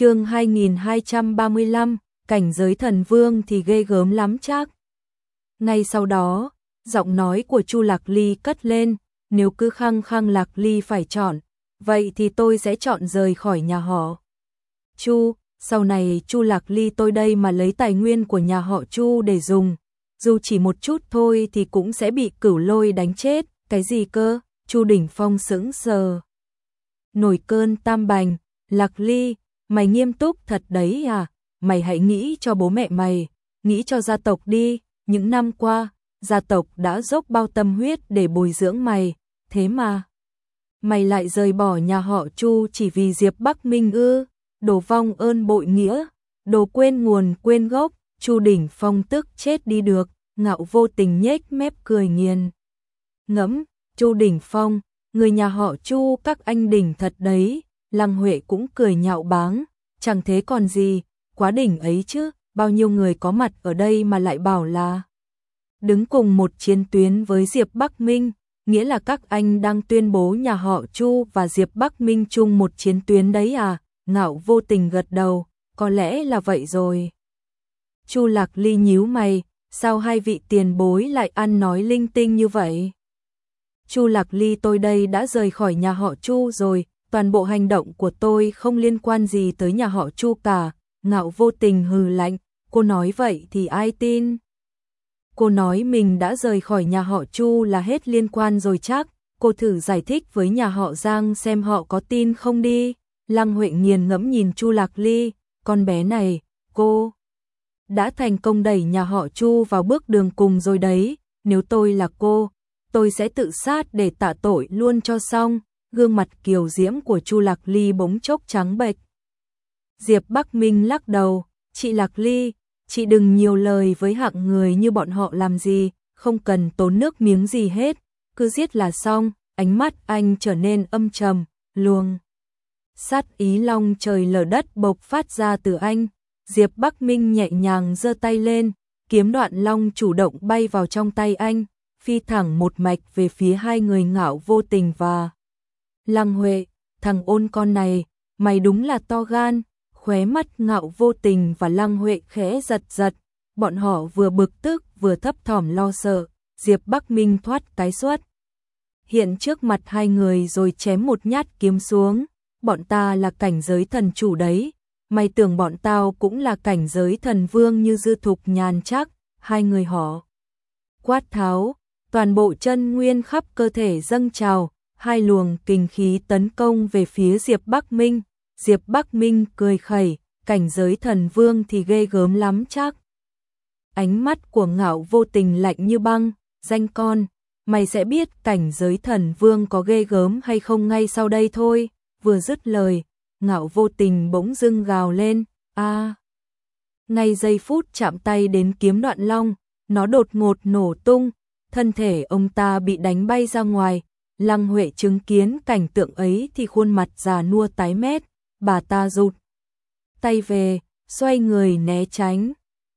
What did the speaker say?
chương 2235, cảnh giới thần vương thì ghê gớm lắm chắc. Ngay sau đó, giọng nói của Chu Lạc Ly cất lên, nếu cứ khăng khăng Lạc Ly phải chọn, vậy thì tôi sẽ chọn rời khỏi nhà họ. Chu, sau này Chu Lạc Ly tôi đây mà lấy tài nguyên của nhà họ Chu để dùng, dù chỉ một chút thôi thì cũng sẽ bị cửu lôi đánh chết, cái gì cơ? Chu Đỉnh Phong sững sờ. Nổi cơn tam bành, Lạc Ly, mày nghiêm túc thật đấy à? Mày hãy nghĩ cho bố mẹ mày, nghĩ cho gia tộc đi, những năm qua, gia tộc đã dốc bao tâm huyết để bồi dưỡng mày, thế mà mày lại rời bỏ nhà họ Chu chỉ vì Diệp Bắc Minh ư? Đồ vong ơn bội nghĩa, đồ quên nguồn quên gốc, Chu Đỉnh Phong tức chết đi được, ngạo vô tình nhếch mép cười nghiền. Ngẫm, Chu Đỉnh Phong, người nhà họ Chu các anh đỉnh thật đấy, Lăng Huệ cũng cười nhạo báng, chẳng thế còn gì, quá đỉnh ấy chứ, bao nhiêu người có mặt ở đây mà lại bảo là đứng cùng một chiến tuyến với Diệp Bắc Minh, nghĩa là các anh đang tuyên bố nhà họ Chu và Diệp Bắc Minh chung một chiến tuyến đấy à? Ngạo vô tình gật đầu, có lẽ là vậy rồi. Chu Lạc Ly nhíu mày, sao hai vị tiền bối lại ăn nói linh tinh như vậy? Chu Lạc Ly tôi đây đã rời khỏi nhà họ Chu rồi, toàn bộ hành động của tôi không liên quan gì tới nhà họ Chu cả. Ngạo vô tình hừ lạnh, cô nói vậy thì ai tin? Cô nói mình đã rời khỏi nhà họ Chu là hết liên quan rồi chắc, cô thử giải thích với nhà họ Giang xem họ có tin không đi. Lăng Huệ nghiền ngẫm nhìn Chu Lạc Ly, con bé này, cô đã thành công đẩy nhà họ Chu vào bước đường cùng rồi đấy, nếu tôi là cô, tôi sẽ tự sát để tạ tội luôn cho xong. Gương mặt kiều diễm của Chu Lạc Ly bỗng chốc trắng bệch. Diệp Bắc Minh lắc đầu, "Chị Lạc Ly, chị đừng nhiều lời với hạng người như bọn họ làm gì, không cần tốn nước miếng gì hết, cứ giết là xong." Ánh mắt anh trở nên âm trầm, luồng sát ý long trời lở đất bộc phát ra từ anh. Diệp Bắc Minh nhẹ nhàng giơ tay lên, kiếm đoạn long chủ động bay vào trong tay anh, phi thẳng một mạch về phía hai người ngạo vô tình và Lăng Huệ, thằng ôn con này, mày đúng là to gan, khóe mắt ngạo vô tình và Lăng Huệ khẽ giật giật, bọn họ vừa bực tức vừa thấp thỏm lo sợ, Diệp Bắc Minh thoát cái suất. Hiện trước mặt hai người rồi chém một nhát kiếm xuống, bọn ta là cảnh giới thần chủ đấy, mày tưởng bọn tao cũng là cảnh giới thần vương như dư thục nhàn chắc, hai người họ. Quát tháo, toàn bộ chân nguyên khắp cơ thể dâng trào, hai luồng kinh khí tấn công về phía Diệp Bắc Minh. Diệp Bắc Minh cười khẩy, cảnh giới thần vương thì ghê gớm lắm chắc. Ánh mắt của ngạo vô tình lạnh như băng, danh con, mày sẽ biết cảnh giới thần vương có ghê gớm hay không ngay sau đây thôi. Vừa dứt lời, ngạo vô tình bỗng dưng gào lên, a Ngay giây phút chạm tay đến kiếm đoạn long, nó đột ngột nổ tung, thân thể ông ta bị đánh bay ra ngoài, Lăng Huệ chứng kiến cảnh tượng ấy thì khuôn mặt già nua tái mét, bà ta rụt tay về, xoay người né tránh.